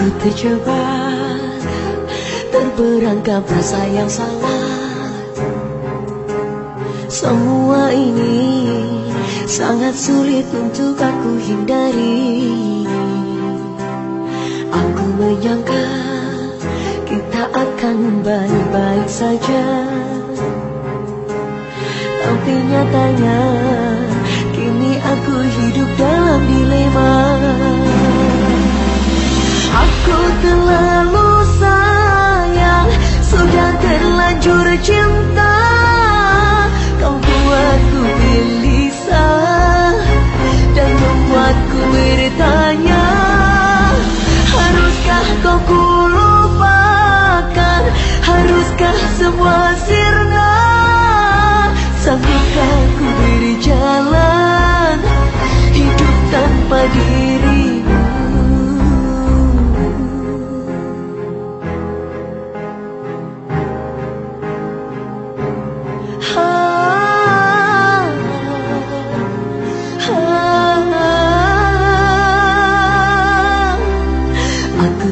Ku terjebak Terberangkap rasa yang salah. Semua ini Sangat sulit untuk aku hindari. Aku menyangka Kita akan baik-baik saja. Tapi nyatanya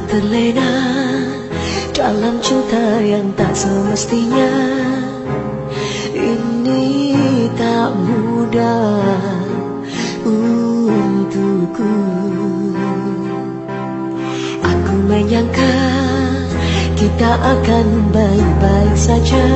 terlena Dalam cinta yang tak semestinya. Ini tak mudah Untukku. Aku menyangka Kita akan baik-baik saja.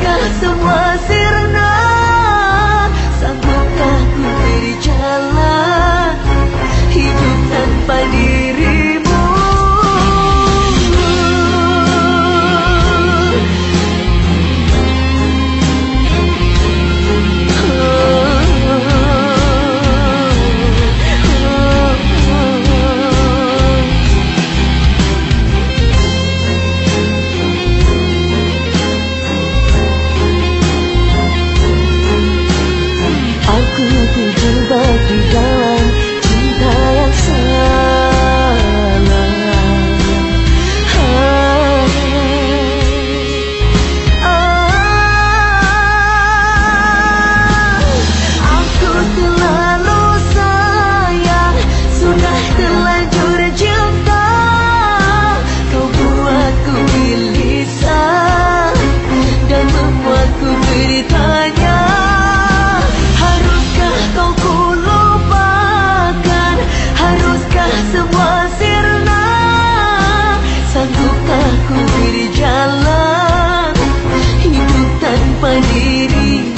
got the Mà đi.